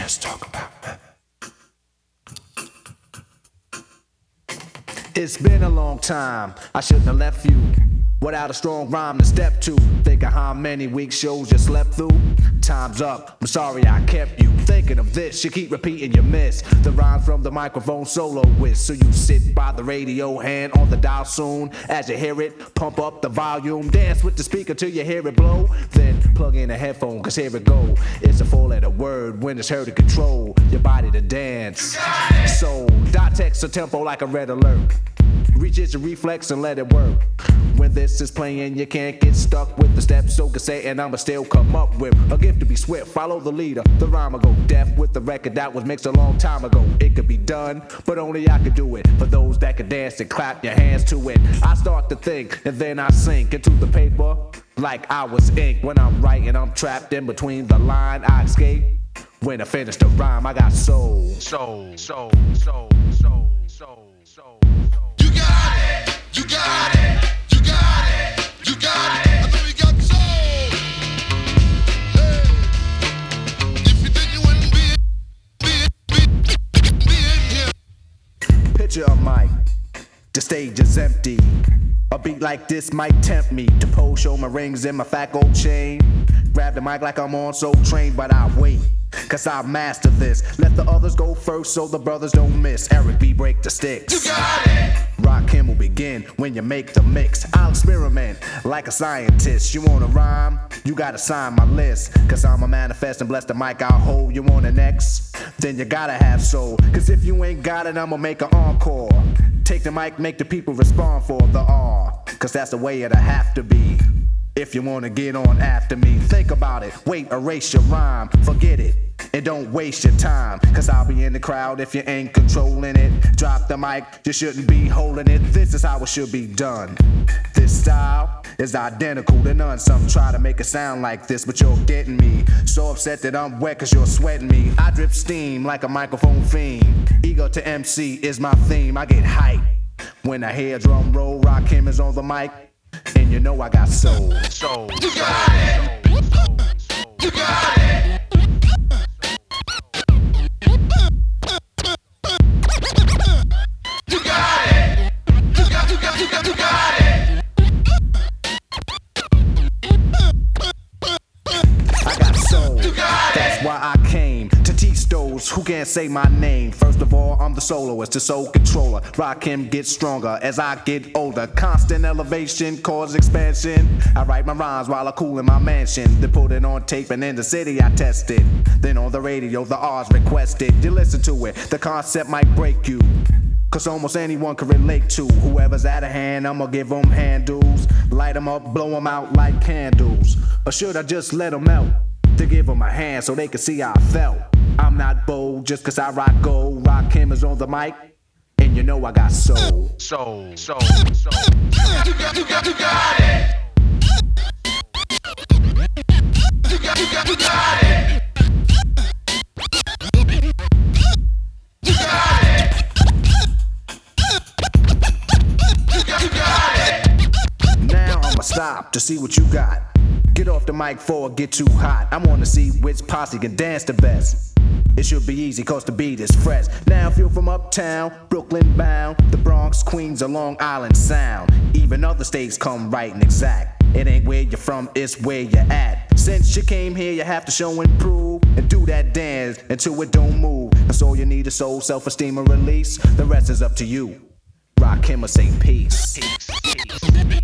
just talk about It's been a long time. I shouldn't have left you without a strong rhyme to step to. Think of how many weeks shows you slept through. Time's up. I'm sorry I kept you thinking of this. You keep repeating your miss the rhyme from the microphone solo with. So you sit by the radio, hand on the dial soon. As you hear it, pump up the volume, dance with the speaker till you hear it blow. Then in a headphone, cause here it go. It's a four letter word when it's heard to control your body to dance. So dot text a tempo like a red alert. Reach your reflex and let it work. When this is playing, you can't get stuck with the steps. So can say, and I'ma still come up with a gift to be swift. Follow the leader, the rhyme will go deaf with the record that was mixed a long time ago. It could be done, but only I could do it. For those that can dance and clap your hands to it. I start to think, and then I sink into the paper like I was ink. When I'm writing, I'm trapped in between the line. I escape. When I finish the rhyme, I got soul. Soul, soul, soul, soul, soul, soul. You got it, you got it, you got it, you got it. I know you got soul. Hey, if you think you wouldn't be, be, be, be in here. Picture a mic, the stage is empty. A beat like this might tempt me to pose, show my rings and my fat gold chain. Grab the mic like I'm on Soul Train, but I wait. Cause I master this. Let the others go first so the brothers don't miss. Eric B. break the sticks. You got it. Rakim will begin when you make the mix. I'll experiment like a scientist. You wanna rhyme? You gotta sign my list. Cause I'm a manifest and bless the mic I'll hold. You want an X? Then you gotta have soul. Cause if you ain't got it, I'ma make an encore. Take the mic, make the people respond for the R. Cause that's the way it'll have to be. If you wanna get on after me, think about it. Wait, erase your rhyme, forget it. And don't waste your time, cause I'll be in the crowd if you ain't controlling it. Drop the mic, you shouldn't be holding it. This is how it should be done. This style is identical to none. Some try to make it sound like this, but you're getting me. So upset that I'm wet cause you're sweating me. I drip steam like a microphone fiend. Ego to MC is my theme. I get hype when I hear drum roll. Rakim is on the mic, you know I got soul. Soul. You got it. You got it. Who can't say my name. First of all, I'm the soloist, the soul controller. Rakim get stronger as I get older. Constant elevation, cause expansion. I write my rhymes while I cool in my mansion. Then put it on tape and in the city I test it. Then on the radio, the R's requested. You listen to it, the concept might break you. Cause almost anyone can relate to whoever's out of hand. I'ma give them handles, light them up, blow them out like candles. Or should I just let them melt? To give them a hand so they can see how I felt. I'm not bold just cause I rock gold. Rakim is on the mic, and you know I got soul. Soul, soul, soul. You got, you got, you got it. You got, you got, you got it. You got it. You got, you got it. Now I'ma stop to see what you got. Get off the mic before it get too hot. I wanna see which posse can dance the best. It should be easy cause the beat is fresh. Now you're from uptown, Brooklyn bound, the Bronx, Queens, or Long Island Sound. Even other states come right and exact. It ain't where you're from, it's where you're at. Since you came here, you have to show and prove and do that dance until it don't move. That's all you need is soul, self-esteem, and release. The rest is up to you. Rakim or say peace. Peace, peace,